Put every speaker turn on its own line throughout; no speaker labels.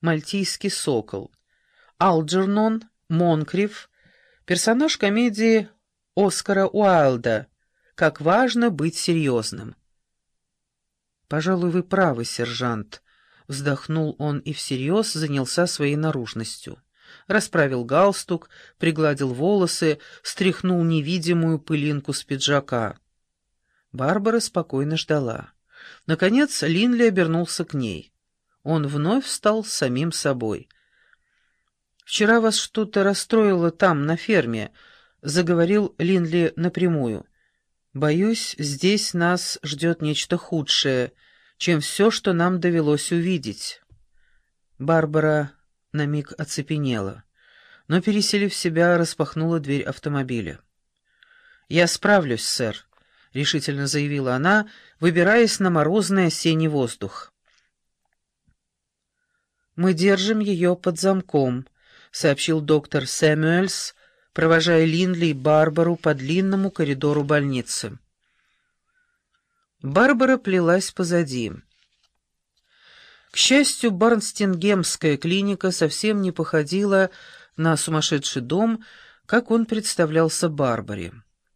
мальтийский сокол. Алджернон, Монкрив, персонаж комедии Оскара Уайлда «Как важно быть серьезным». «Пожалуй, вы правы, сержант», — вздохнул он и всерьез занялся своей наружностью. Расправил галстук, пригладил волосы, стряхнул невидимую пылинку с пиджака. Барбара спокойно ждала. Наконец Линли обернулся к ней. Он вновь стал самим собой. «Вчера вас что-то расстроило там, на ферме», — заговорил Линли напрямую. «Боюсь, здесь нас ждет нечто худшее, чем все, что нам довелось увидеть». Барбара на миг оцепенела, но, переселив себя, распахнула дверь автомобиля. «Я справлюсь, сэр», — решительно заявила она, выбираясь на морозный осенний воздух. «Мы держим ее под замком», — сообщил доктор Сэмюэльс, провожая Линли и Барбару по длинному коридору больницы. Барбара плелась позади. К счастью, Барнстингемская клиника совсем не походила на сумасшедший дом, как он представлялся Барбаре.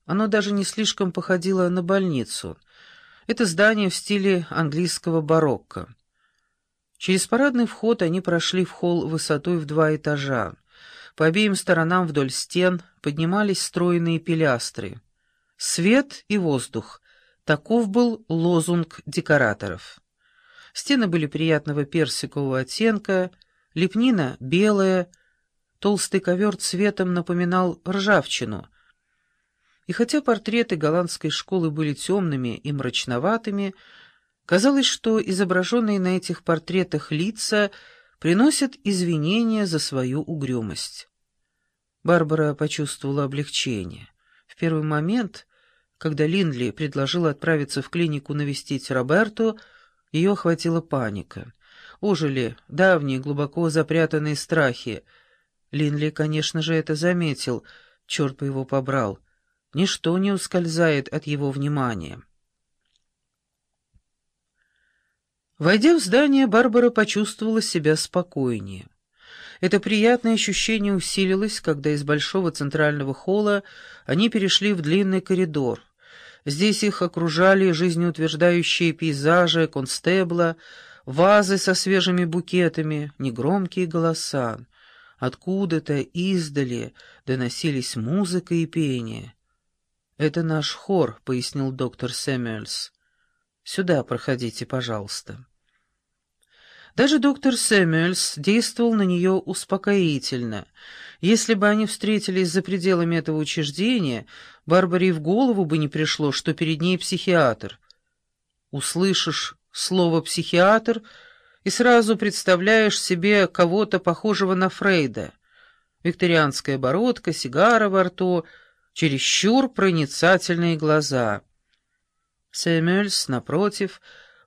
Оно даже не слишком походило на больницу. Это здание в стиле английского барокко. Через парадный вход они прошли в холл высотой в два этажа. По обеим сторонам вдоль стен поднимались стройные пилястры. Свет и воздух — таков был лозунг декораторов. Стены были приятного персикового оттенка, лепнина — белая, толстый ковер цветом напоминал ржавчину — и хотя портреты голландской школы были темными и мрачноватыми, казалось, что изображенные на этих портретах лица приносят извинения за свою угрюмость. Барбара почувствовала облегчение. В первый момент, когда Линдли предложила отправиться в клинику навестить Роберту, ее охватила паника. Ожили давние, глубоко запрятанные страхи. Линли, конечно же, это заметил, черт бы его побрал — Ничто не ускользает от его внимания. Войдя в здание, Барбара почувствовала себя спокойнее. Это приятное ощущение усилилось, когда из большого центрального холла они перешли в длинный коридор. Здесь их окружали жизнеутверждающие пейзажи констебла, вазы со свежими букетами, негромкие голоса. Откуда-то издали доносились музыка и пение. «Это наш хор», — пояснил доктор Сэмюэльс. «Сюда проходите, пожалуйста». Даже доктор Сэмюэльс действовал на нее успокоительно. Если бы они встретились за пределами этого учреждения, Барбаре в голову бы не пришло, что перед ней психиатр. Услышишь слово «психиатр» и сразу представляешь себе кого-то похожего на Фрейда. Викторианская бородка, сигара во рту — чересчур проницательные глаза. Сэмюэльс, напротив,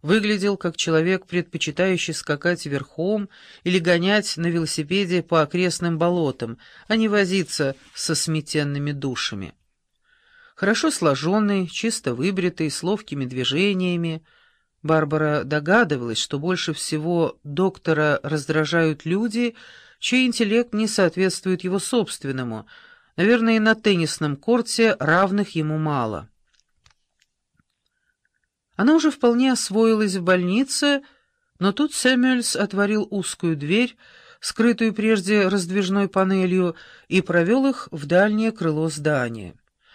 выглядел как человек, предпочитающий скакать верхом или гонять на велосипеде по окрестным болотам, а не возиться со сметенными душами. Хорошо сложенный, чисто выбритый, с ловкими движениями, Барбара догадывалась, что больше всего доктора раздражают люди, чей интеллект не соответствует его собственному — Наверное, на теннисном корте равных ему мало. Она уже вполне освоилась в больнице, но тут Сэмюэльс отворил узкую дверь, скрытую прежде раздвижной панелью, и провел их в дальнее крыло здания.